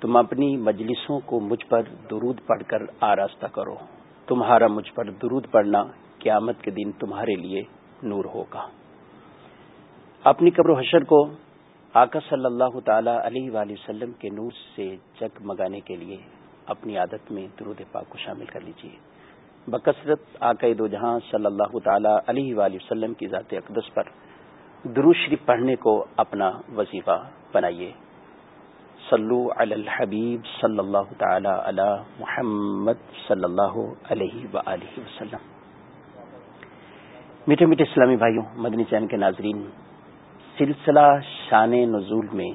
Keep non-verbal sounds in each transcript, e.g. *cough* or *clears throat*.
تم اپنی مجلسوں کو مجھ پر درود پڑھ کر آراستہ کرو۔ تمہارا مجھ پر درود پڑھنا قیامت کے دن تمہارے لیے نور ہوگا۔ اپنی قبر و حشر کو آقا صلی اللہ تعالی علیہ وآلہ وسلم کے نور سے جگ مگانے کے لیے اپنی عادت میں درود پاک کو شامل کر لیجیے۔ بکثرت آقا دو جہاں صلی اللہ تعالی علیہ وآلہ وسلم کی ذات اقدس پر درود شریف پڑھنے کو اپنا وظیفہ بنائیے۔ صلو علی الحبیب صلی اللہ تعالی علی محمد صلی اللہ علیہ وآلہ وسلم۔ میٹھے میٹھے اسلامی بھائیوں، مدنی چین کے ناظرین، سلسلہ شان نزول میں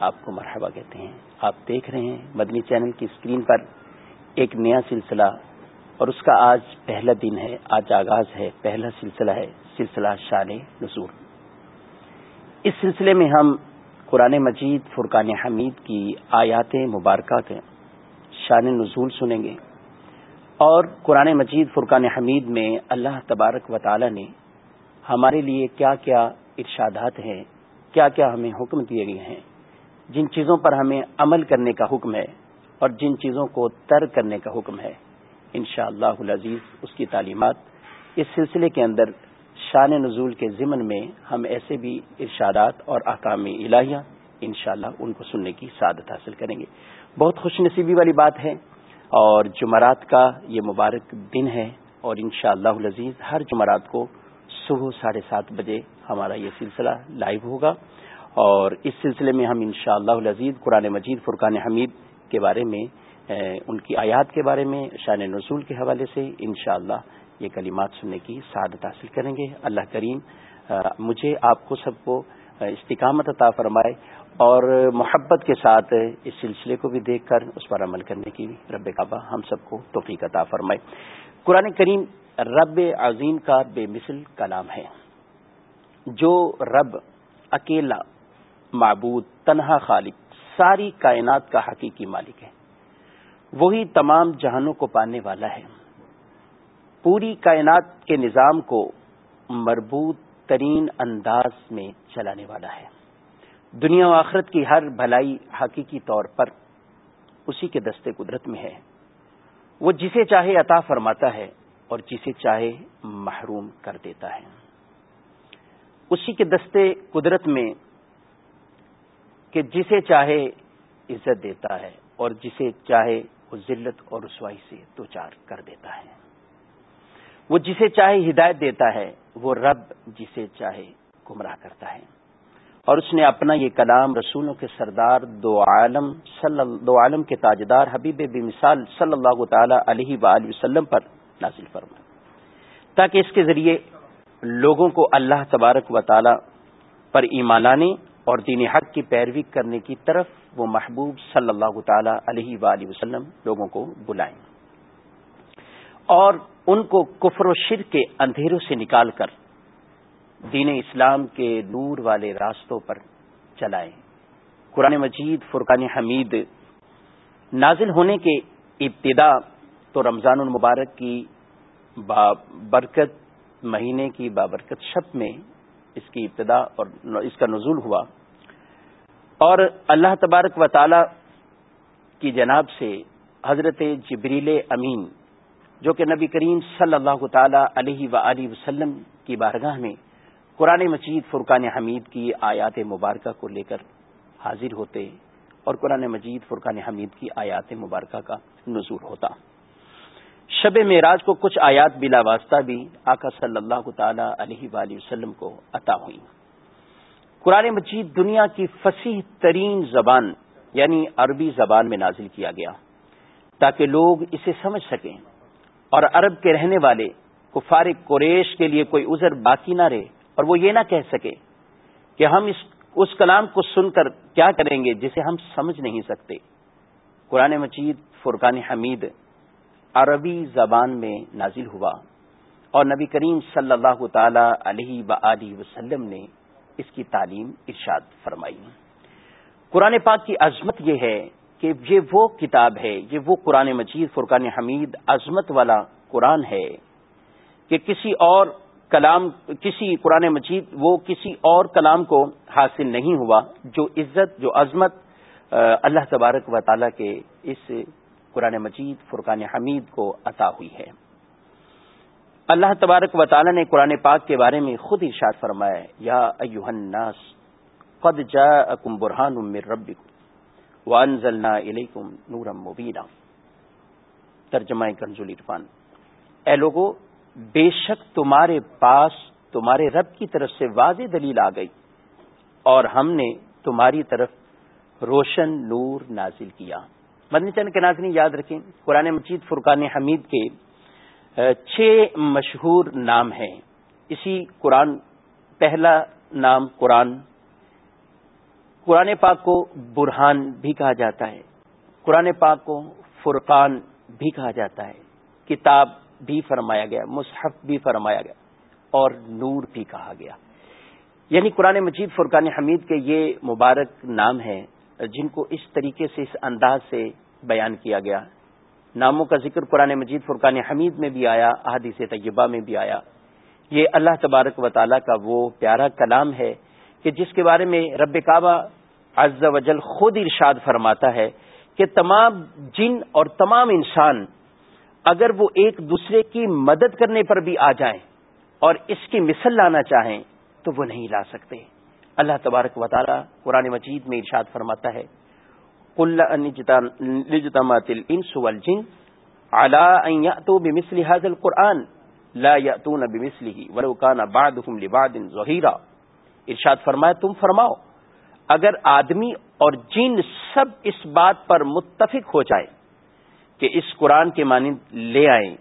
آپ کو مرحبا کہتے ہیں۔ آپ دیکھ رہے ہیں مدنی چینل کی اسکرین پر ایک نیا سلسلہ اور اس کا آج پہلا دن ہے، آج آغاز ہے، پہلا سلسلہ ہے سلسلہ شان نزول۔ اس سلسلے میں ہم قرآن مجید، فرقان حمید کی آیات مبارکہ کے شان نزول سنیں گے۔ اور قرآن مجید، فرقان حمید میں اللہ تبارک و تعالی نے ہمارے لیے کیا کیا ارشادات ہیں کیا کیا ہمیں حکم دیے گئے ہیں۔ جن چیزوں پر ہمیں عمل کرنے کا حکم ہے اور جن چیزوں کو ترک کرنے کا حکم ہے۔ انشاءاللہ اللہ العزیز، اس کی تعلیمات اس سلسلے کے اندر شان نزول کے ضمن میں ہم ایسے بھی ارشادات اور احکام الہیہ انشاءاللہ ان کو سننے کی سعادت حاصل کریں گے۔ بہت خوش نصیبی والی بات ہے اور جمعرات کا یہ مبارک دن ہے اور انشاءاللہ اللہ العزیز ہر جمعرات کو صبح ساڑھے سات بجے ہمارا یہ سلسلہ لائیو ہوگا اور اس سلسلے میں ہم انشاءاللہ اللہ العزیز قرآن مجید، فرقان حمید کے بارے میں ان کی آیات کے بارے میں، شان نزول کے حوالے سے انشاءاللہ یہ کلمات سننے کی سعادت حاصل کریں گے۔ اللہ کریم مجھے آپ کو سب کو استقامت عطا فرمائے اور محبت کے ساتھ اس سلسلے کو بھی دیکھ کر اس پر عمل کرنے کی رب کعبہ ہم سب کو توفیق عطا فرمائے۔ قرآن کریم رب عظیم کا بے مثل کلام ہے۔ جو رب، اکیلا، معبود، تنہا خالق، ساری کائنات کا حقیقی مالک ہے۔ وہی تمام جہانوں کو پانے والا ہے۔ پوری کائنات کے نظام کو مربوط ترین انداز میں چلانے والا ہے۔ دنیا و آخرت کی ہر بھلائی حقیقی طور پر اسی کے دستے قدرت میں ہے۔ وہ جسے چاہے عطا فرماتا ہے اور جسے چاہے محروم کر دیتا ہے۔ اسی کے دستے قدرت میں کہ جسے چاہے عزت دیتا ہے اور جسے چاہے وہ ذلت اور رسوائی سے دوچار کر دیتا ہے۔ وہ جسے چاہے ہدایت دیتا ہے، وہ رب جسے چاہے گمراہ کرتا ہے۔ اور اس نے اپنا یہ کلام رسولوں کے سردار دو عالم دو عالم کے تاجدار حبیب بے مثال صلی اللہ تعالی علیہ و وسلم پر نازل فرما تاکہ اس کے ذریعے لوگوں کو اللہ تبارک و تعالی پر ایمان لانے اور دین حق کی پیروی کرنے کی طرف وہ محبوب صلی اللہ تعالی علیہ و وسلم لوگوں کو بلائیں۔ اور ان کو کفر و شرک کے اندھیروں سے نکال کر دین اسلام کے نور والے راستوں پر چلائیں۔ قرآن مجید، فرقان حمید نازل ہونے کے ابتدا تو رمضان المبارک کی بابرکت مہینے کی بابرکت شب میں اس کی ابتدا اور اس کا نزول ہوا۔ اور اللہ تبارک و تعالی کی جناب سے حضرت جبریل امین جو کہ نبی کریم صلی اللہ تعالی علیہ و وسلم کی بارگاہ میں قرآن مجید فرقان حمید کی آیات مبارکہ کو لے کر حاضر ہوتے اور قرآن مجید فرقان حمید کی آیات مبارکہ کا نزول ہوتا۔ شب معراج کو کچھ آیات بلا واسطہ بھی آقا صلی اللہ تعالی علیہ وآلہ وسلم کو عطا ہوئی۔ قرآن مجید دنیا کی فصیح ترین زبان یعنی عربی زبان میں نازل کیا گیا تاکہ لوگ اسے سمجھ سکیں۔ اور عرب کے رہنے والے کفار قریش کے لیے کوئی عذر باقی نہ رہے اور وہ یہ نہ کہہ سکے کہ ہم اس اس کلام کو سن کر کیا کریں گے جسے ہم سمجھ نہیں سکتے۔ قرآن مجید فرقان حمید عربی زبان میں نازل ہوا اور نبی کریم صلی اللہ تعالی علیہ و وسلم نے اس کی تعلیم ارشاد فرمائی۔ قرآن پاک کی عظمت یہ ہے کہ یہ وہ کتاب ہے، یہ وہ قرآن مجید، فرقان حمید عظمت والا قرآن ہے کہ کسی اور کلام، کسی قرآن مجید وہ کسی اور کلام کو حاصل نہیں ہوا جو عزت، جو عظمت اللہ تبارک و تعالیٰ کے اس قرآن مجید، فرقان حمید کو عطا ہوئی ہے۔ اللہ تبارک و تعالیٰ نے قرآن پاک کے بارے میں خود ارشاد فرمایا یا ایوہ الناس، قد جاءکم برہان من ربکم۔ وانزلنا الیکم نورا مبینا ترجمہ کنزول عرفان۔ اے لوگو، بے شک تمہارے پاس، تمہارے رب کی طرف سے واضح دلیل آ گئی اور ہم نے تمہاری طرف روشن نور نازل کیا۔ مدنی چند کے ناظرین یاد رکھیں، قرآن مجید فرقان حمید کے چھ مشہور نام ہیں۔ اسی قرآن، پہلا نام قرآن قرآن پاک کو برہان بھی کہا جاتا ہے۔ قرآن پاک کو فرقان بھی کہا جاتا ہے۔ کتاب بھی فرمایا گیا، مصحف بھی فرمایا گیا اور نور بھی کہا گیا۔ یعنی قرآن مجید فرقان حمید کے یہ مبارک نام ہیں جن کو اس طریقے سے، اس انداز سے بیان کیا گیا۔ ناموں کا ذکر قرآن مجید فرقان حمید میں بھی آیا، احادیث طیبہ میں بھی آیا۔ یہ اللہ تبارک و تعالیٰ کا وہ پیارا کلام ہے کہ جس کے بارے میں رب کعبہ عز و جل خود ارشاد فرماتا ہے کہ تمام جن اور تمام انسان اگر وہ ایک دوسرے کی مدد کرنے پر بھی آ جائیں اور اس کی مثل لانا چاہیں تو وہ نہیں لا سکتے۔ اللہ تبارک و تعالیٰ قرآن مجید میں ارشاد فرماتا ہے قرآن ارشاد فرمایا، تم فرماؤ، اگر آدمی اور جن سب اس بات پر متفق ہو جائے کہ اس قرآن کے مانند لے آئیں،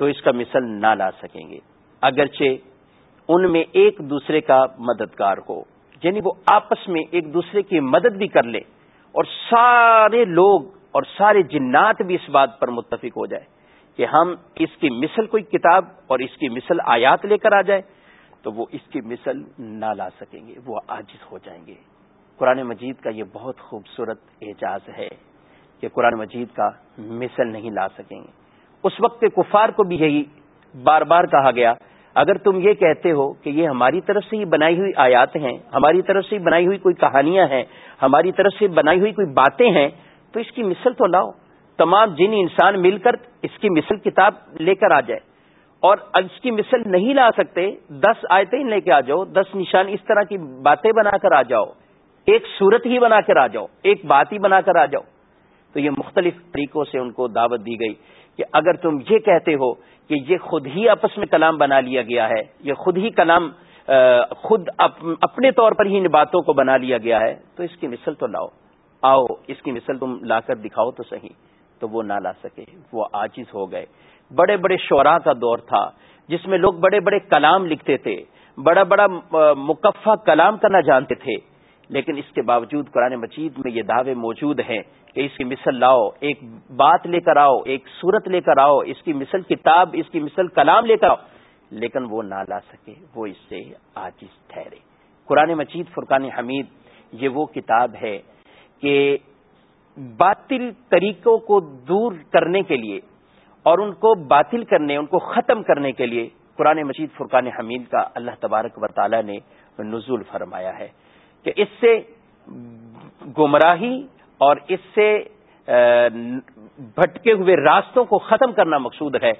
تو اس کا مثل نہ لا سکیں گے۔ اگرچہ ان میں ایک دوسرے کا مددگار ہو یعنی وہ آپس میں ایک دوسرے کی مدد بھی کر لے اور سارے لوگ اور سارے جنات بھی اس بات پر متفق ہو جائے کہ ہم اس کی مثل کوئی کتاب اور اس کی مثل آیات لے کر آ جائے تو وہ اس کی مثل نہ لا سکیں گے، وہ عاجز ہو جائیں گے۔ قرآن مجید کا یہ بہت خوبصورت اعجاز ہے کہ قرآن مجید کا مثل نہیں لا سکیں گے۔ اس وقت کے کفار کو بھی یہی بار بار کہا گیا، اگر تم یہ کہتے ہو کہ یہ ہماری طرف سے ہی بنائی ہوئی آیات ہیں، ہماری طرف سے ہی بنائی ہوئی کوئی کہانیاں ہیں، ہماری طرف سے بنائی ہوئی کوئی باتیں ہیں، تو اس کی مثل تو لاؤ۔ تمام جن انسان مل کر اس کی مثل کتاب لے کر آ جائے۔ اور اس کی مثل نہیں لا سکتے، دس آیتیں لے کے آ جاؤ، دس نشان اس طرح کی باتیں بنا کر آ جاؤ۔ ایک صورت ہی بنا کر آ جاؤ، ایک بات ہی بنا کر آ جاؤ۔ تو یہ مختلف طریقوں سے ان کو دعوت دی گئی کہ اگر تم یہ کہتے ہو کہ یہ خود ہی آپس میں کلام بنا لیا گیا ہے، یہ خود ہی کلام خود اپنے طور پر ہی ان باتوں کو بنا لیا گیا ہے، تو اس کی مثل تو لاؤ۔ آؤ، اس کی مثل تم لا کر دکھاؤ تو صحیح۔ تو وہ نہ لا سکے، وہ آجز ہو گئے۔ بڑے بڑے شعراء کا دور تھا، جس میں لوگ بڑے بڑے کلام لکھتے تھے، بڑا بڑا مکفہ کلام کرنا جانتے تھے۔ لیکن اس کے باوجود قرآن مجید میں یہ دعوے موجود ہیں کہ اس کی مثل لاؤ، ایک بات لے کر آؤ، ایک صورت لے کر آؤ، اس کی مثل کتاب، اس کی مثل کلام لے کر آؤ۔ لیکن وہ نہ لا سکے، وہ اس سے آجز ٹھہرے۔ قرآن مجید، فرقان حمید، یہ وہ کتاب ہے کہ باطل طریقوں کو دور کرنے کے لیے اور ان کو باطل کرنے، ان کو ختم کرنے کے لیے قرآن مجید فرقان حمید کا اللہ تبارک و تعالی نے نزول فرمایا ہے کہ اس سے گمراہی اور اس سے بھٹکے ہوئے راستوں کو ختم کرنا مقصود ہے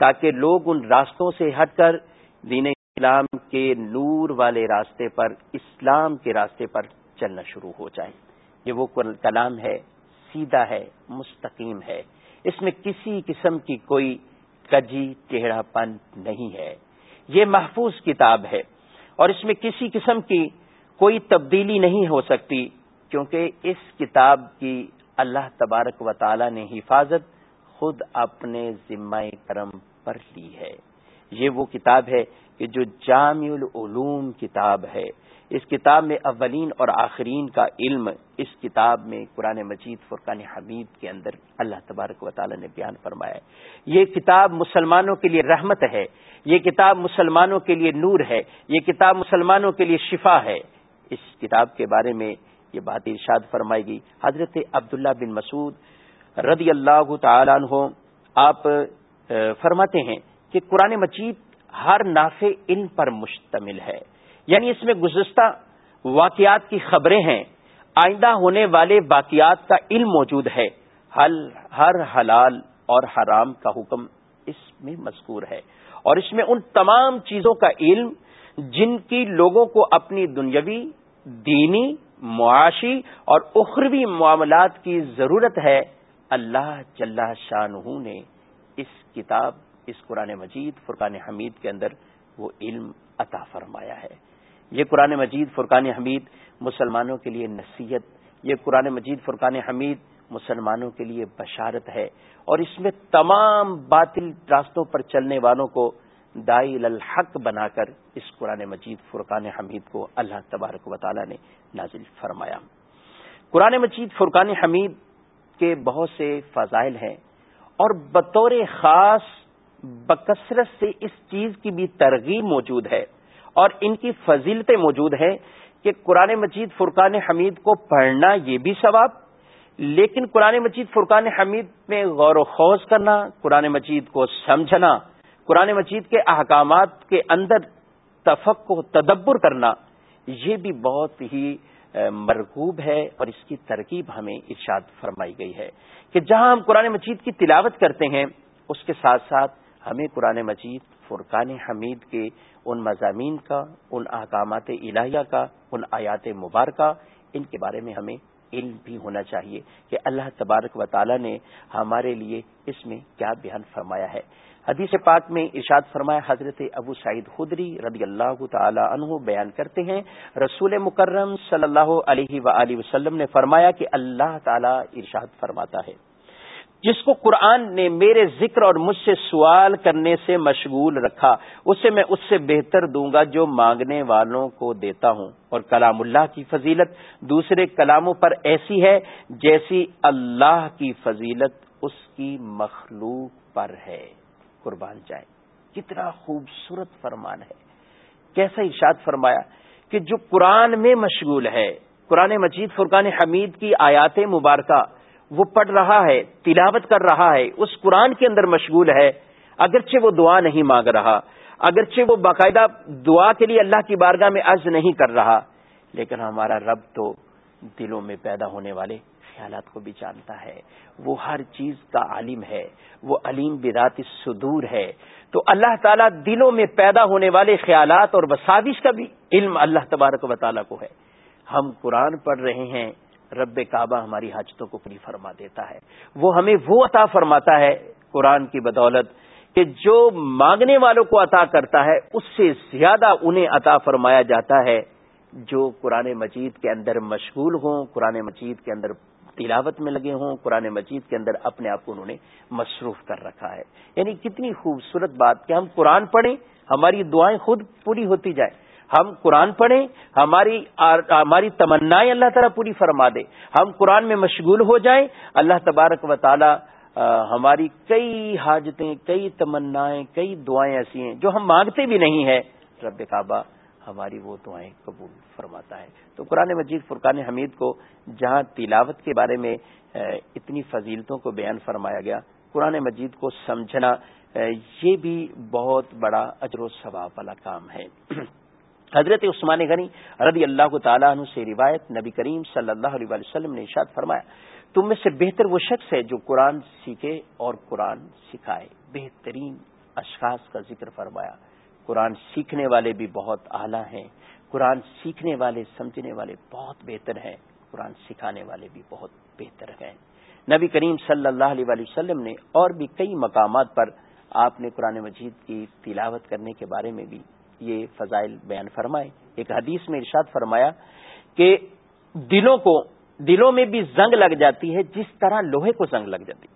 تاکہ لوگ ان راستوں سے ہٹ کر دین اسلام کے نور والے راستے پر، اسلام کے راستے پر چلنا شروع ہو جائیں۔ یہ وہ کلام ہے سیدھا ہے، مستقیم ہے۔ اس میں کسی قسم کی کوئی کجی ٹیڑھا پن نہیں ہے۔ یہ محفوظ کتاب ہے اور اس میں کسی قسم کی کوئی تبدیلی نہیں ہو سکتی، کیونکہ اس کتاب کی اللہ تبارک و تعالی نے حفاظت خود اپنے ذمہ کرم پر لی ہے۔ یہ وہ کتاب ہے کہ جو جامع العلوم کتاب ہے۔ اس کتاب میں اولین اور آخرین کا علم اس کتاب میں قرآن مجید فرقان حمید کے اندر اللہ تبارک و تعالی نے بیان فرمایا ہے۔ یہ کتاب مسلمانوں کے لیے رحمت ہے۔ یہ کتاب مسلمانوں کے لیے نور ہے۔ یہ کتاب مسلمانوں کے لیے شفا ہے۔ اس کتاب کے بارے میں یہ بات ارشاد فرمائے گی۔ حضرت عبداللہ بن مسعود رضی اللہ تعالی عنہ، آپ فرماتے ہیں کہ قرآن مجید ہر نافع ان پر مشتمل ہے۔ یعنی اس میں گزشتہ واقعات کی خبریں ہیں۔ آئندہ ہونے والے باقیات کا علم موجود ہے۔ ہر حلال اور حرام کا حکم اس میں مذکور ہے۔ اور اس میں ان تمام چیزوں کا علم جن کی لوگوں کو اپنی دنیاوی، دینی، معاشی اور اخروی معاملات کی ضرورت ہے، اللہ جل شاہ نے اس کتاب اس قرآن مجید فرقان حمید کے اندر وہ علم عطا فرمایا ہے۔ یہ قرآن مجید فرقان حمید مسلمانوں کے لیے نصیحت، یہ قرآن مجید فرقان حمید مسلمانوں کے لیے بشارت ہے۔ اور اس میں تمام باطل راستوں پر چلنے والوں کو دائی الحق بنا کر اس قرآن مجید فرقان حمید کو اللہ تبارک و تعالی نے نازل فرمایا۔ قرآن مجید فرقان حمید کے بہت سے فضائل ہیں اور بطور خاص بکثرت سے اس چیز کی بھی ترغیب موجود ہے اور ان کی فضیلتیں موجود ہیں کہ قرآن مجید فرقان حمید کو پڑھنا یہ بھی ثواب، لیکن قرآن مجید فرقان حمید میں غور و خوض کرنا، قرآن مجید کو سمجھنا، قرآن مجید کے احکامات کے اندر تفق و تدبر کرنا، یہ بھی بہت ہی مرغوب ہے اور اس کی ترکیب ہمیں ارشاد فرمائی گئی ہے کہ جہاں ہم قرآن مجید کی تلاوت کرتے ہیں، اس کے ساتھ ساتھ ہمیں قرآن مجید، فرقان حمید کے ان مضامین کا، ان احکامات الہیہ کا، ان آیات مبارکہ، ان کے بارے میں ہمیں علم بھی ہونا چاہیے کہ اللہ تبارک و تعالی نے ہمارے لیے اس میں کیا بیان فرمایا ہے۔ حدیث پاک میں ارشاد فرمایا، حضرت ابو سعید خدری رضی اللہ تعالی عنہ بیان کرتے ہیں، رسول مکرم صلی اللہ علیہ و وسلم نے فرمایا کہ اللہ تعالی ارشاد فرماتا ہے۔ جس کو قرآن نے میرے ذکر اور مجھ سے سوال کرنے سے مشغول رکھا، اسے میں اس سے بہتر دوں گا جو مانگنے والوں کو دیتا ہوں۔ اور کلام اللہ کی فضیلت دوسرے کلاموں پر ایسی ہے جیسی اللہ کی فضیلت اس کی مخلوق پر ہے۔ قربان جائے کتنا خوبصورت فرمان ہے۔ کیسا ارشاد فرمایا کہ جو قرآن میں مشغول ہے، قرآن مجید، فرقان حمید کی آیات مبارکہ وہ پڑھ رہا ہے، تلاوت کر رہا ہے، اس قرآن کے اندر مشغول ہے، اگرچہ وہ دعا نہیں مانگ رہا، اگرچہ وہ باقاعدہ دعا کے لیے اللہ کی بارگاہ میں عرض نہیں کر رہا، لیکن ہمارا رب تو دلوں میں پیدا ہونے والے خیالات کو بھی جانتا ہے۔ وہ ہر چیز کا عالم ہے، وہ علیم برات صدور ہے۔ تو اللہ تعالیٰ دلوں میں پیدا ہونے والے خیالات اور وسادش کا بھی علم اللہ تبارک و تعالیٰ کو ہے۔ ہم قرآن پڑھ رہے ہیں رب کعبہ ہماری حاجتوں کو پوری فرما دیتا ہے۔ وہ ہمیں وہ عطا فرماتا ہے قرآن کی بدولت کہ جو مانگنے والوں کو عطا کرتا ہے، اس سے زیادہ انہیں عطا فرمایا جاتا ہے جو قرآن مجید کے اندر مشغول ہوں، قرآن مجید کے اندر تلاوت میں لگے ہوں، قرآن مجید کے اندر اپنے آپ کو انہوں نے مصروف کر رکھا ہے۔ یعنی کتنی خوبصورت بات کہ ہم قرآن پڑھیں، ہماری دعائیں خود پوری ہوتی جائیں۔ ہم قرآن پڑھیں، ہماری ہماری تمنائیں اللہ تعالیٰ پوری فرما دے۔ ہم قرآن میں مشغول ہو جائیں، اللہ تبارک و تعالی ہماری کئی حاجتیں، کئی تمنائیں، کئی دعائیں ایسی ہیں جو ہم مانگتے بھی نہیں ہیں۔ رب کعبہ ہماری وہ دعائیں قبول فرماتا ہے۔ تو قرآن مجید فرقان حمید کو جہاں تلاوت کے بارے میں اتنی فضیلتوں کو بیان فرمایا گیا، قرآن مجید کو سمجھنا یہ بھی بہت بڑا اجر و ثواب والا کام ہے۔ *clears throat* حضرت عثمان غنی رضی اللہ تعالیٰ عنہ سے روایت نبی کریم صلی اللہ علیہ وسلم نے ارشاد فرمایا، تم میں سے بہتر وہ شخص ہے جو قرآن سیکھے اور قرآن سکھائے۔ بہترین اشخاص کا ذکر فرمایا۔ قرآن سیکھنے والے بھی بہت اعلیٰ ہیں۔ قرآن سیکھنے والے، سمجھنے والے بہت بہتر ہیں۔ قرآن سکھانے والے بھی بہت بہتر ہیں۔ نبی کریم صلی اللہ علیہ وسلم نے اور بھی کئی مقامات پر آپ نے قرآن مجید کی تلاوت کرنے کے بارے میں بھی یہ فضائل بیان فرمائے۔ ایک حدیث میں ارشاد فرمایا کہ دلوں کو دلوں میں بھی زنگ لگ جاتی ہے جس طرح لوہے کو زنگ لگ جاتی۔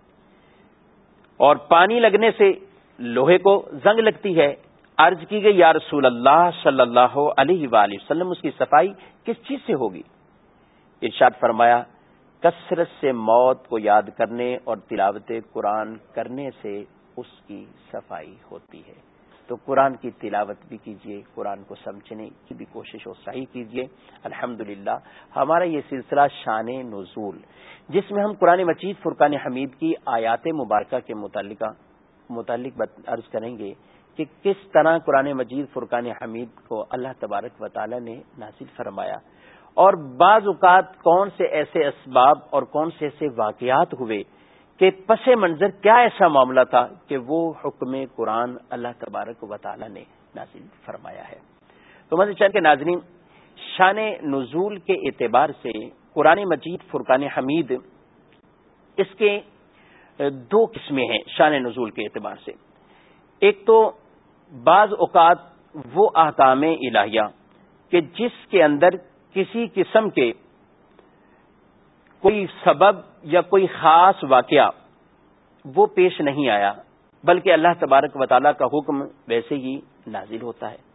اور پانی لگنے سے لوہے کو زنگ لگتی ہے۔ عرض کی گئی، یا رسول اللہ صلی اللہ علیہ وآلہ وسلم، اس کی صفائی کس چیز سے ہوگی؟ ارشاد فرمایا، کثرت سے موت کو یاد کرنے اور تلاوت قرآن کرنے سے اس کی صفائی ہوتی ہے۔ تو قرآن کی تلاوت بھی کیجیے قرآن کو سمجھنے کی بھی کوشش و صحیح کیجیے الحمد ہمارا یہ سلسلہ شان نزول، جس میں ہم قرآن مجید، فرقان حمید کی آیات مبارکہ کے متعلقہ، متعلق عرض کریں گے کہ کس طرح قرآن مجید، فرقان حمید کو اللہ تبارک و تعالی نے نازل فرمایا اور بعض اوقات کون سے ایسے اسباب اور کون سے ایسے واقعات ہوئے کہ پس منظر کیا ایسا معاملہ تھا کہ وہ حکم قرآن اللہ تبارک و تعالی نے نازل فرمایا ہے۔ تو مزید چاہ کے ناظرین، شان نزول کے اعتبار سے قرآن مجید فرقان حمید اس کے دو قسمیں ہیں شان نزول کے اعتبار سے۔ ایک تو بعض اوقات وہ احکام الہیہ کہ جس کے اندر کسی قسم کے کوئی سبب یا کوئی خاص واقعہ وہ پیش نہیں آیا، بلکہ اللہ تبارک و تعالیٰ کا حکم ویسے ہی نازل ہوتا ہے۔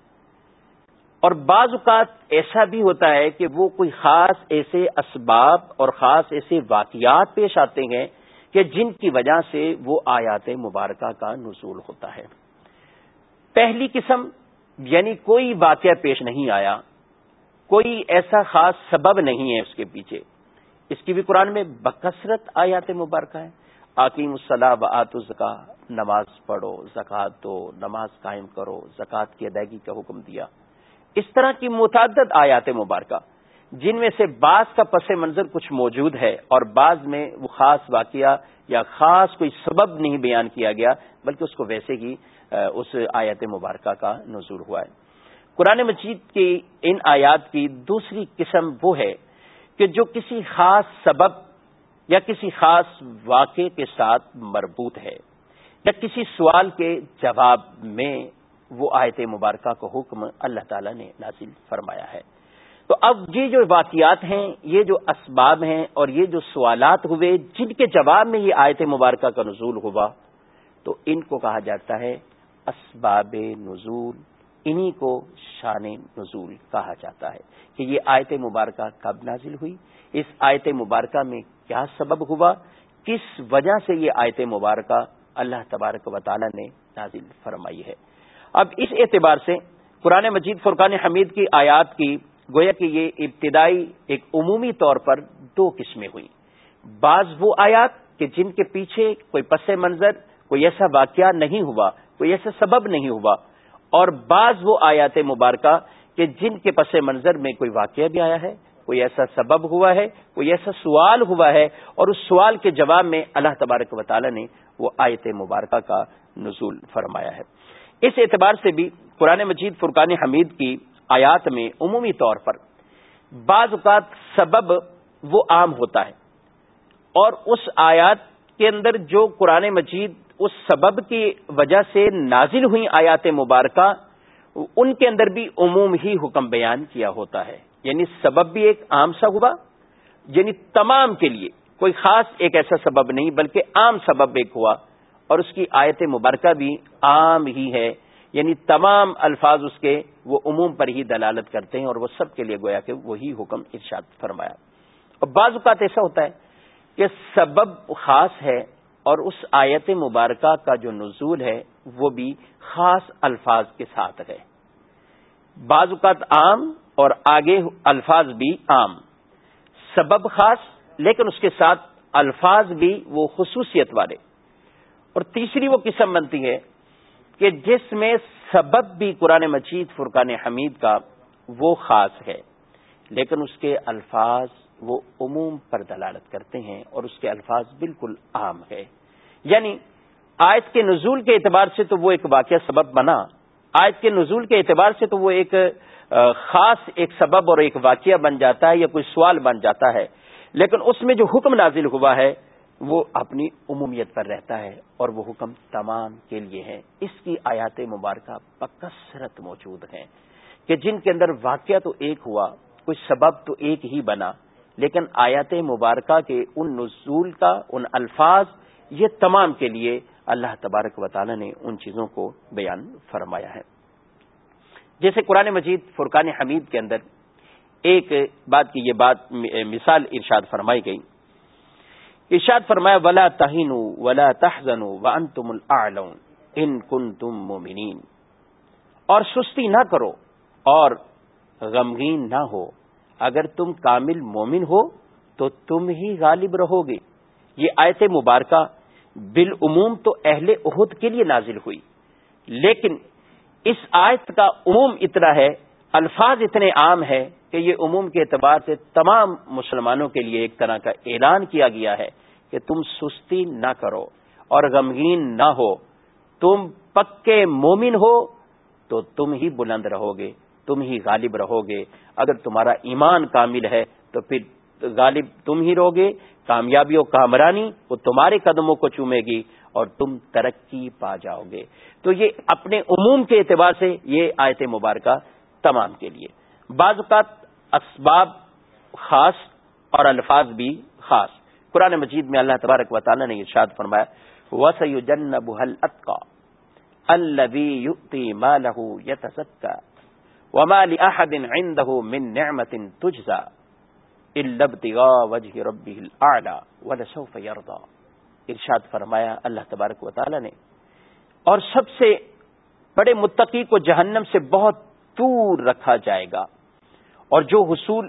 اور بعض اوقات ایسا بھی ہوتا ہے کہ وہ کوئی خاص ایسے اسباب اور خاص ایسے واقعات پیش آتے ہیں کہ جن کی وجہ سے وہ آیات مبارکہ کا نزول ہوتا ہے۔ پہلی قسم یعنی کوئی واقعہ پیش نہیں آیا، کوئی ایسا خاص سبب نہیں ہے اس کے پیچھے۔ اس کی بھی قرآن میں بکثرت آیات مبارکہ ہے عقیم الصلاح آت الزکا نماز پڑھو، زکوٰۃ دو، نماز قائم کرو، زکوٰۃ کی ادائیگی کا حکم دیا۔ اس طرح کی متعدد آیات مبارکہ، جن میں سے بعض کا پس منظر کچھ موجود ہے اور بعض میں وہ خاص واقعہ یا خاص کوئی سبب نہیں بیان کیا گیا، بلکہ اس کو ویسے ہی اس آیات مبارکہ کا نظور ہوا ہے۔ قرآن مجید کی ان آیات کی دوسری قسم وہ ہے کہ جو کسی خاص سبب یا کسی خاص واقعے کے ساتھ مربوط ہے یا کسی سوال کے جواب میں وہ آیت مبارکہ کو حکم اللہ تعالی نے نازل فرمایا ہے۔ تو اب یہ جو واقعات ہیں، یہ جو اسباب ہیں اور یہ جو سوالات ہوئے، جن کے جواب میں یہ آیت مبارکہ کا نزول ہوا، تو ان کو کہا جاتا ہے اسباب نزول۔ انہی کو شان نزول کہا جاتا ہے کہ یہ آیت مبارکہ کب نازل ہوئی، اس آیت مبارکہ میں کیا سبب ہوا، کس وجہ سے یہ آیت مبارکہ اللہ تبارک و تعالی نے نازل فرمائی ہے۔ اب اس اعتبار سے قرآن مجید فرقان حمید کی آیات کی گویا کہ یہ ابتدائی ایک عمومی طور پر دو قسمیں ہوئی۔ بعض وہ آیات کہ جن کے پیچھے کوئی پس منظر، کوئی ایسا واقعہ نہیں ہوا، کوئی ایسا سبب نہیں ہوا اور بعض وہ آیات مبارکہ کہ جن کے پس منظر میں کوئی واقعہ بھی آیا ہے، کوئی ایسا سبب ہوا ہے، کوئی ایسا سوال ہوا ہے اور اس سوال کے جواب میں اللہ تبارک و تعالی نے وہ آیت مبارکہ کا نزول فرمایا ہے۔ اس اعتبار سے بھی قرآن مجید فرقان حمید کی آیات میں عمومی طور پر بعض اوقات سبب وہ عام ہوتا ہے اور اس آیات کے اندر جو قرآن مجید اس سبب کی وجہ سے نازل ہوئی آیات مبارکہ، ان کے اندر بھی عموم ہی حکم بیان کیا ہوتا ہے۔ یعنی سبب بھی ایک عام سا ہوا یعنی تمام کے لیے، کوئی خاص ایک ایسا سبب نہیں، بلکہ عام سبب ایک ہوا۔ اور اس کی آیت مبارکہ بھی عام ہی ہے۔ یعنی تمام الفاظ اس کے وہ عموم پر ہی دلالت کرتے ہیں اور وہ سب کے لیے گویا کہ وہی حکم ارشاد فرمایا۔ اور بعض اوقات ایسا ہوتا ہے کہ سبب خاص ہے اور اس آیت مبارکہ کا جو نزول ہے وہ بھی خاص الفاظ کے ساتھ ہے۔ بعض اوقات عام اور آگے الفاظ بھی عام۔ سبب خاص، لیکن اس کے ساتھ الفاظ بھی وہ خصوصیت والے۔ اور تیسری وہ قسم بنتی ہے کہ جس میں سبب بھی قرآن مجید، فرقان حمید کا وہ خاص ہے، لیکن اس کے الفاظ وہ عموم پر دلالت کرتے ہیں اور اس کے الفاظ بالکل عام ہے یعنی آیت کے نزول کے اعتبار سے تو وہ ایک واقعہ سبب بنا۔ آیت کے نزول کے اعتبار سے تو وہ ایک خاص ایک سبب اور ایک واقعہ بن جاتا ہے یا کوئی سوال بن جاتا ہے۔ لیکن اس میں جو حکم نازل ہوا ہے، وہ اپنی عمومیت پر رہتا ہے اور وہ حکم تمام کے لیے ہے۔ اس کی آیات مبارکہ بکثرت موجود ہیں کہ جن کے اندر واقعہ تو ایک ہوا، کوئی سبب تو ایک ہی بنا۔ لیکن آیات مبارکہ کے ان نزول کا، ان الفاظ، یہ تمام کے لیے اللہ تبارک و تعالی نے ان چیزوں کو بیان فرمایا ہے۔ جیسے قرآن مجید فرقان حمید کے اندر ایک بات کی یہ بات، مثال ارشاد فرمائی گئی۔ ارشاد فرمایا، ولا تہین ولا تحزن ون تم ان کن تم مومنین اور سستی نہ کرو اور غمگین نہ ہو۔ اگر تم کامل مومن ہو تو تم ہی غالب رہو گے۔ یہ آیت مبارکہ بالعموم تو اہل عہد کے لیے نازل ہوئی۔ لیکن اس آیت کا عموم اتنا ہے، الفاظ اتنے عام ہے کہ یہ عموم کے اعتبار سے تمام مسلمانوں کے لیے ایک طرح کا اعلان کیا گیا ہے کہ تم سستی نہ کرو اور غمگین نہ ہو۔ تم پکے مومن ہو تو تم ہی بلند رہو گے۔ تم ہی غالب رہو گے اگر تمہارا ایمان کامل ہے تو پھر غالب تم ہی رہو گے کامیابی و کامرانی وہ تمہارے قدموں کو چومے گی اور تم ترقی پا جاؤ گے تو یہ اپنے عموم کے اعتبار سے یہ آیت مبارکہ تمام کے لیے۔ بعض اوقات اسباب خاص اور الفاظ بھی خاص۔ قرآن مجید میں اللہ تبارک و تعالیٰ نے ارشاد فرمایا وسیع جن بحل البی یوتی مالہ یتسکا وما لأحد عنده من نعمت تجزا الا ابتغاء وجه ربه الاعلى ولسوف يرضى. ارشاد فرمایا، اللہ تبارک و تعالی نے، اور سب سے بڑے متقی کو جہنم سے بہت دور رکھا جائے گا، اور جو حصول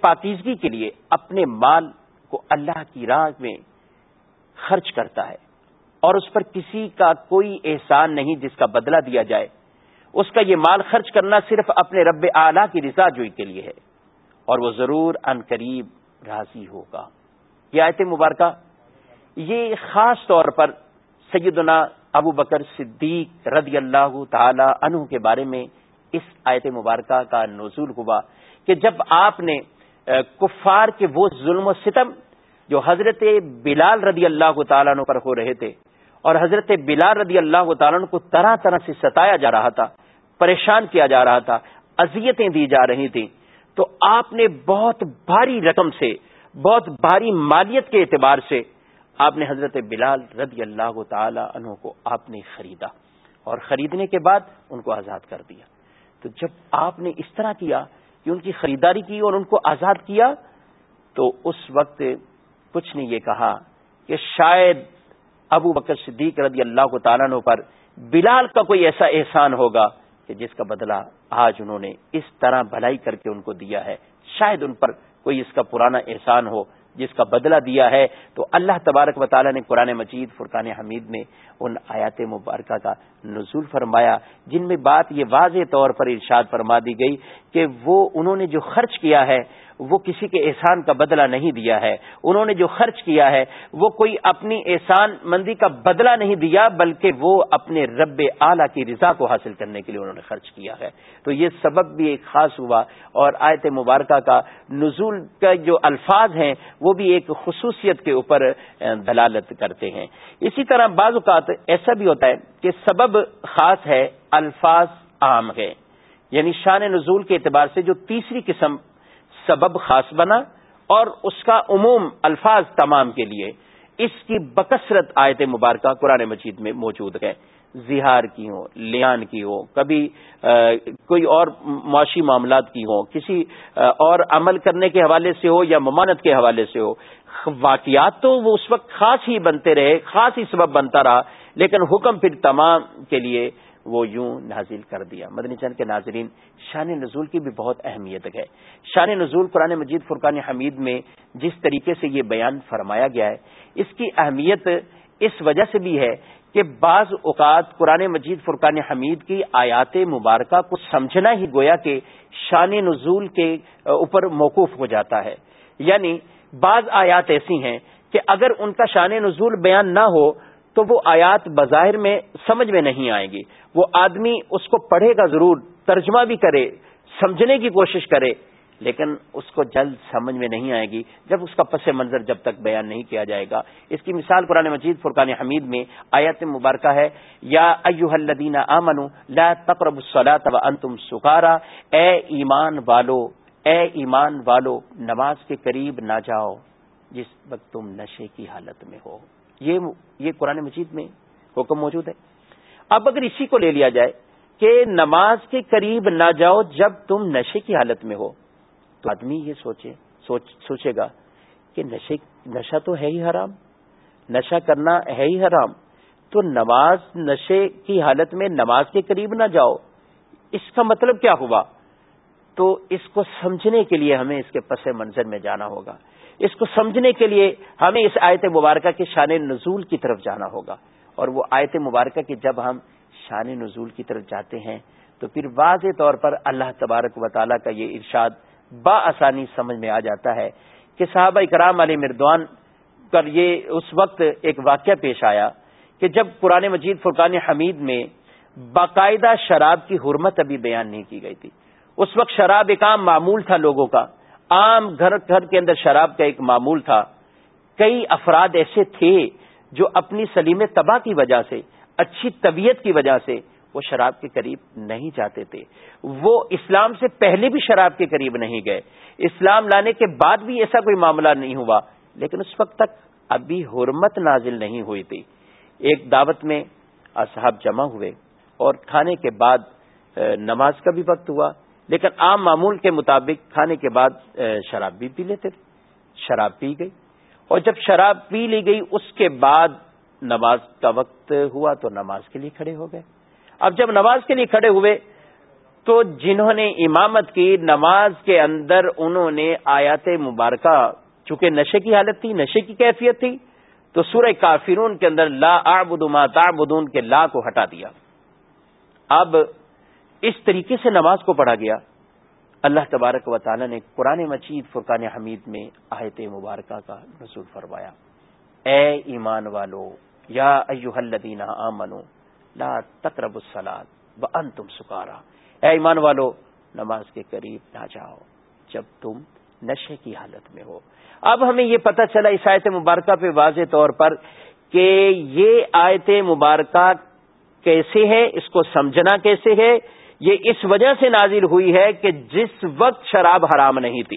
پاکیزگی کے لیے اپنے مال کو اللہ کی راہ میں خرچ کرتا ہے، اور اس پر کسی کا کوئی احسان نہیں جس کا بدلہ دیا جائے اس کا یہ مال خرچ کرنا صرف اپنے رب اعلی کی رضا جوئی کے لیے ہے اور وہ ضرور ان قریب راضی ہوگا۔ یہ آیت مبارکہ یہ خاص طور پر سیدنا ابو بکر صدیق رضی اللہ تعالی عنہ کے بارے میں اس آیت مبارکہ کا نزول ہوا کہ جب آپ نے کفار کے وہ ظلم و ستم جو حضرت بلال رضی اللہ تعالیٰ عنہ پر ہو رہے تھے اور حضرت بلال رضی اللہ تعالیٰ عنہ کو طرح طرح سے ستایا جا رہا تھا پریشان کیا جا رہا تھا، اذیتیں دی جا رہی تھیں۔ تو آپ نے بہت بھاری رقم سے، بہت بھاری مالیت کے اعتبار سے آپ نے حضرت بلال رضی اللہ تعالی عنہ کو آپ نے خریدا۔ اور خریدنے کے بعد ان کو آزاد کر دیا۔ تو جب آپ نے اس طرح کیا کہ ان کی خریداری کی اور ان کو آزاد کیا، تو اس وقت کچھ نے یہ کہا کہ شاید ابو بکر صدیق رضی اللہ تعالیٰ عنہ پر بلال کا کوئی ایسا احسان ہوگا۔ کہ جس کا بدلہ آج انہوں نے اس طرح بھلائی کر کے ان کو دیا ہے، شاید ان پر کوئی اس کا پرانا احسان ہو، جس کا بدلہ دیا ہے، تو اللہ تبارک و تعالیٰ نے قرآن مجید، فرقان حمید میں ان آیات مبارکہ کا نزول فرمایا، جن میں بات یہ واضح طور پر ارشاد فرما دی گئی کہ وہ انہوں نے جو خرچ کیا ہے وہ کسی کے احسان کا بدلہ نہیں دیا ہے۔ انہوں نے جو خرچ کیا ہے، وہ کوئی اپنی احسان مندی کا بدلہ نہیں دیا، بلکہ وہ اپنے رب اعلی کی رضا کو حاصل کرنے کے لیے انہوں نے خرچ کیا ہے۔ تو یہ سبب بھی ایک خاص ہوا اور آیت مبارکہ کا نزول کا جو الفاظ ہیں، وہ بھی ایک خصوصیت کے اوپر دلالت کرتے ہیں۔ اسی طرح بعض اوقات ایسا بھی ہوتا ہے کہ سبب خاص ہے، الفاظ عام ہے یعنی شان نزول کے اعتبار سے جو تیسری قسم سبب خاص بنا اور اس کا عموم الفاظ تمام کے لیے اس کی بکثرت آیت مبارکہ قرآن مجید میں موجود ہے۔ زہار کی ہو لیان کی ہو کبھی کوئی اور معاشی معاملات کی ہو کسی اور عمل کرنے کے حوالے سے ہو یا ممانت کے حوالے سے ہو، واقعات تو وہ اس وقت خاص ہی بنتے رہے، خاص ہی سبب بنتا رہا، لیکن حکم پھر تمام کے لیے وہ یوں نازل کر دیا۔ مدنی چند کے ناظرین، شان نزول کی بھی بہت اہمیت ہے۔ شان نزول قرآن مجید فرقان حمید میں جس طریقے سے یہ بیان فرمایا گیا ہے، اس کی اہمیت اس وجہ سے بھی ہے کہ بعض اوقات قرآن مجید فرقان حمید کی آیات مبارکہ کو سمجھنا ہی گویا کہ شان نزول کے اوپر موقوف ہو جاتا ہے۔ یعنی بعض آیات ایسی ہیں کہ اگر ان کا شان نزول بیان نہ ہو تو وہ آیات بظاہر میں سمجھ میں نہیں آئے گی۔ وہ آدمی اس کو پڑھے گا ضرور، ترجمہ بھی کرے، سمجھنے کی کوشش کرے، لیکن اس کو جلد سمجھ میں نہیں آئے گی۔ جب اس کا پس منظر جب تک بیان نہیں کیا جائے گا۔ اس کی مثال قرآن مجید فرقان حمید میں آیات مبارکہ ہے۔ یا ایوہ الذین آمنوا لا تقرب الصلاة وانتم سکارا۔ اے ایمان والو، اے ایمان والو، نماز کے قریب نہ جاؤ جس وقت تم نشے کی حالت میں ہو۔ یہ یہ قرآن مجید میں حکم موجود ہے۔ اب اگر اسی کو لے لیا جائے کہ نماز کے قریب نہ جاؤ جب تم نشے کی حالت میں ہو، تو آدمی یہ سوچے سوچ سوچے گا کہ نشے نشہ تو ہے ہی حرام، نشہ کرنا ہے ہی حرام، تو نماز نشے کی حالت میں نماز کے قریب نہ جاؤ۔ اس کا مطلب کیا ہوا؟ تو اس کو سمجھنے کے لیے ہمیں اس کے پس منظر میں جانا ہوگا۔ اس کو سمجھنے کے لیے ہمیں اس آیت مبارکہ کے شان نزول کی طرف جانا ہوگا۔ اور وہ آیت مبارکہ کی جب ہم شان نزول کی طرف جاتے ہیں، تو پھر واضح طور پر اللہ تبارک و تعالیٰ کا یہ ارشاد با آسانی سمجھ میں آ جاتا ہے کہ صحابہ اکرام علی مردوان پر یہ اس وقت ایک واقعہ پیش آیا کہ جب قرآن مجید فرقان حمید میں باقاعدہ شراب کی حرمت ابھی بیان نہیں کی گئی تھی۔ اس وقت شراب ایک عام معمول تھا لوگوں کا۔ عام گھر گھر کے اندر شراب کا ایک معمول تھا۔ کئی افراد ایسے تھے جو اپنی سلیم تباہ کی وجہ سے، اچھی طبیعت کی وجہ سے وہ شراب کے قریب نہیں جاتے تھے۔ وہ اسلام سے پہلے بھی شراب کے قریب نہیں گئے۔ اسلام لانے کے بعد بھی ایسا کوئی معاملہ نہیں ہوا، لیکن اس وقت تک ابھی حرمت نازل نہیں ہوئی تھی۔ ایک دعوت میں اصحاب جمع ہوئے اور کھانے کے بعد نماز کا بھی وقت ہوا۔ لیکن عام معمول کے مطابق کھانے کے بعد شراب بھی پی لیتے تھے، شراب پی گئی۔ اور جب شراب پی لی گئی، اس کے بعد نماز کا وقت ہوا تو نماز کے لیے کھڑے ہو گئے۔ اب جب نماز کے لیے کھڑے ہوئے تو جنہوں نے امامت کی، نماز کے اندر انہوں نے آیات مبارکہ، چونکہ نشے کی حالت تھی، نشے کی کیفیت تھی، تو سورہ کافرون کے اندر لا اعبد ما تعبدون کے لا کو ہٹا دیا۔ اب اس طریقے سے نماز کو پڑھا گیا۔ اللہ تبارک و تعالی نے قرآن مجید فرقان حمید میں آیت مبارکہ کا نصول فرمایا۔ اے ایمان والو، یا ایوہ الذین آمنو لا تقرب الصلاۃ وانتم سکارا۔ اے ایمان والو، نماز کے قریب نہ جاؤ جب تم نشے کی حالت میں ہو۔ اب ہمیں یہ پتہ چلا اس آیت مبارکہ پہ واضح طور پر کہ یہ آیت مبارکہ کیسے ہے، اس کو سمجھنا کیسے ہے یہ اس وجہ سے نازل ہوئی ہے کہ جس وقت شراب حرام نہیں تھی،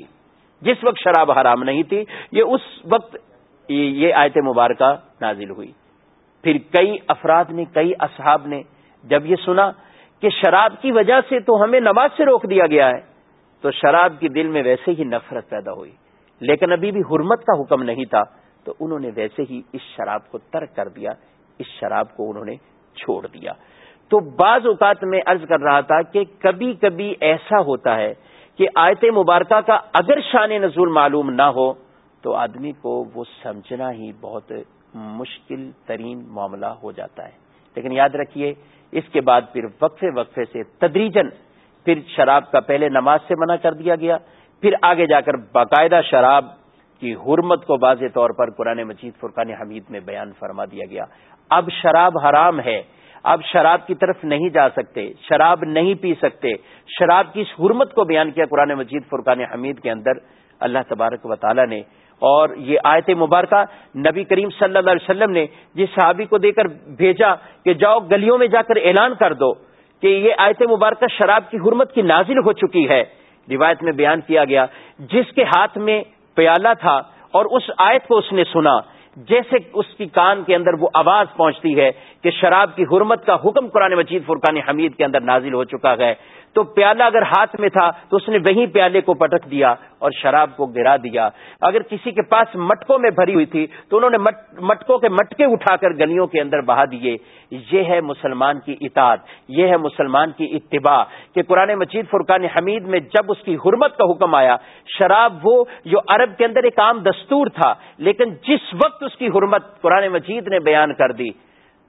جس وقت شراب حرام نہیں تھی، یہ اس وقت یہ آیت مبارکہ نازل ہوئی۔ پھر کئی افراد نے، کئی اصحاب نے جب یہ سنا کہ شراب کی وجہ سے تو ہمیں نماز سے روک دیا گیا ہے، تو شراب کی دل میں ویسے ہی نفرت پیدا ہوئی۔ لیکن ابھی بھی حرمت کا حکم نہیں تھا، تو انہوں نے ویسے ہی اس شراب کو ترک کر دیا، اس شراب کو انہوں نے چھوڑ دیا۔ تو بعض اوقات میں عرض کر رہا تھا کہ کبھی کبھی ایسا ہوتا ہے کہ آیت مبارکہ کا اگر شان نزول معلوم نہ ہو تو آدمی کو وہ سمجھنا ہی بہت مشکل ترین معاملہ ہو جاتا ہے۔ لیکن یاد رکھیے، اس کے بعد پھر وقفے وقفے سے تدریجن پھر شراب کا پہلے نماز سے منع کر دیا گیا۔ پھر آگے جا کر باقاعدہ شراب کی حرمت کو واضح طور پر قرآن مجید فرقان حمید میں بیان فرما دیا گیا۔ اب شراب حرام ہے۔ اب شراب کی طرف نہیں جا سکتے، شراب نہیں پی سکتے۔ شراب کی اس حرمت کو بیان کیا قرآن مجید فرقان حمید کے اندر۔ اللہ تبارک و تعالی نے۔ اور یہ آیت مبارکہ نبی کریم صلی اللہ علیہ وسلم نے جس صحابی کو دے کر بھیجا کہ جاؤ گلیوں میں جا کر اعلان کر دو کہ یہ آیت مبارکہ شراب کی حرمت کی نازل ہو چکی ہے۔ روایت میں بیان کیا گیا، جس کے ہاتھ میں پیالہ تھا اور اس آیت کو اس نے سنا۔ جیسے اس کی کان کے اندر وہ آواز پہنچتی ہے کہ شراب کی حرمت کا حکم قرآن مجید فرقان حمید کے اندر نازل ہو چکا ہے۔ تو پیالہ اگر ہاتھ میں تھا تو اس نے وہیں پیالے کو پٹک دیا اور شراب کو گرا دیا۔ اگر کسی کے پاس مٹکوں میں بھری ہوئی تھی تو انہوں نے مٹکوں کے مٹکے اٹھا کر گلیوں کے اندر بہا دیے۔ یہ ہے مسلمان کی اطاعت، یہ ہے مسلمان کی اتباع۔ کہ قرآن مجید فرقان حمید میں جب اس کی حرمت کا حکم آیا، شراب وہ جو عرب کے اندر ایک عام دستور تھا، لیکن جس وقت اس کی حرمت قرآن مجید نے بیان کر دی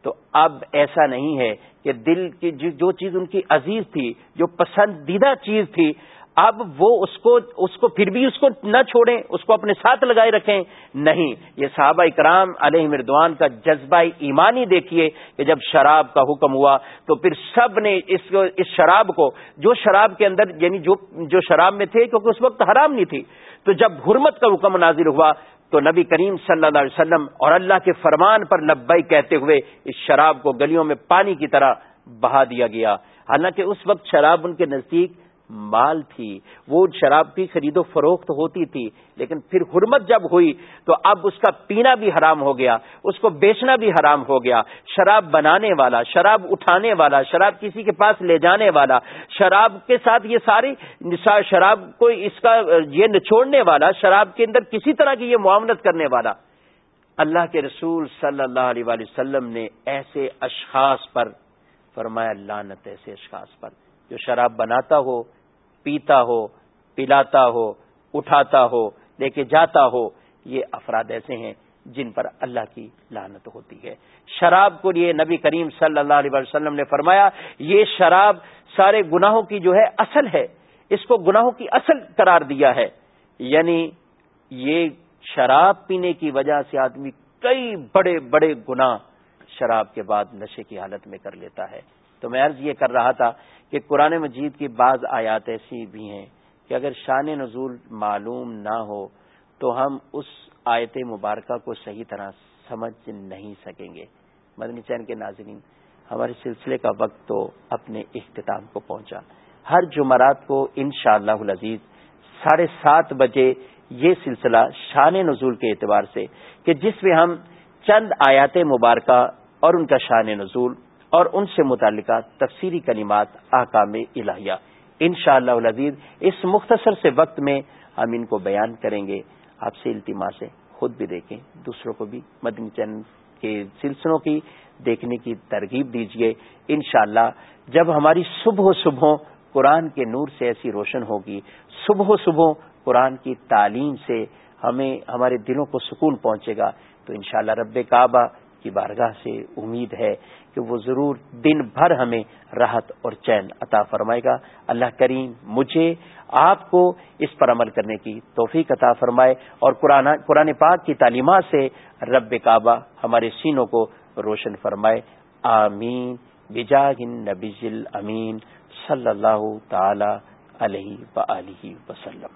تو اب ایسا نہیں ہے کہ دل کی جو چیز ان کی عزیز تھی، جو پسندیدہ چیز تھی، اب وہ اس کو اس کو پھر بھی اس کو نہ چھوڑیں، اس کو اپنے ساتھ لگائے رکھیں۔ نہیں، یہ صحابہ اکرام علیہ مردوان کا جذبہ ایمانی دیکھیے کہ جب شراب کا حکم ہوا تو پھر سب نے اس اس شراب کو، جو شراب کے اندر یعنی جو جو شراب میں تھے کیونکہ اس وقت حرام نہیں تھی، تو جب حرمت کا حکم نازل ہوا تو نبی کریم صلی اللہ علیہ وسلم اور اللہ کے فرمان پر لبئی کہتے ہوئے اس شراب کو گلیوں میں پانی کی طرح بہا دیا گیا۔ حالانکہ اس وقت شراب ان کے نزدیک مال تھی، وہ شراب کی خرید و فروخت ہوتی تھی، لیکن پھر حرمت جب ہوئی تو اب اس کا پینا بھی حرام ہو گیا، اس کو بیچنا بھی حرام ہو گیا، شراب بنانے والا، شراب اٹھانے والا، شراب کسی کے پاس لے جانے والا، شراب کے ساتھ یہ ساری شراب کو اس کا یہ نچوڑنے والا، شراب کے اندر کسی طرح کی یہ معاملت کرنے والا۔ اللہ کے رسول صلی اللہ علیہ وسلم نے ایسے اشخاص پر فرمایا لانت ایسے اشخاص پر۔ جو شراب بناتا ہو، پیتا ہو، پلاتا ہو، اٹھاتا ہو، لے کے جاتا ہو، یہ افراد ایسے ہیں جن پر اللہ کی لانت ہوتی ہے۔ شراب کو لیے نبی کریم صلی اللہ علیہ وسلم نے فرمایا، یہ شراب سارے گناہوں کی جو ہے اصل ہے، اس کو گناہوں کی اصل قرار دیا ہے۔ یعنی یہ شراب پینے کی وجہ سے آدمی کئی بڑے بڑے گناہ شراب کے بعد نشے کی حالت میں کر لیتا ہے۔ تو میں عرض یہ کر رہا تھا کہ قرآن مجید کی بعض آیات ایسی بھی ہیں کہ اگر شان نزول معلوم نہ ہو تو ہم اس آیت مبارکہ کو صحیح طرح سمجھ نہیں سکیں گے۔ مدنی چین کے ناظرین، ہمارے سلسلے کا وقت تو اپنے اختتام کو پہنچا۔ ہر جمعرات کو ان شاء اللہ عزیز ساڑھے سات بجے یہ سلسلہ شان نزول کے اعتبار سے کہ جس میں ہم چند آیات مبارکہ اور ان کا شان نزول اور ان سے متعلقہ تفسیری کلمات آکام الہیہ۔ ان شاء اللہ عزیز اس مختصر سے وقت میں ہم ان کو بیان کریں گے۔ آپ سے التما سے خود بھی دیکھیں، دوسروں کو بھی مدنی چینل کے سلسلوں کی دیکھنے کی ترغیب دیجیے۔ انشاءاللہ، جب ہماری صبح صبح قرآن کے نور سے ایسی روشن ہوگی، صبح صبح قرآن کی تعلیم سے ہمیں، ہمارے دلوں کو سکون پہنچے گا۔ تو انشاءاللہ رب کعبہ کی بارگاہ سے امید ہے کہ وہ ضرور دن بھر ہمیں راحت اور چین عطا فرمائے گا۔ اللہ کریم مجھے آپ کو اس پر عمل کرنے کی توفیق عطا فرمائے اور قرآن پاک کی تعلیمات سے رب کعبہ ہمارے سینوں کو روشن فرمائے۔ آمین۔ بجاگ نبی امین صلی اللہ تعالی علیہ و وسلم۔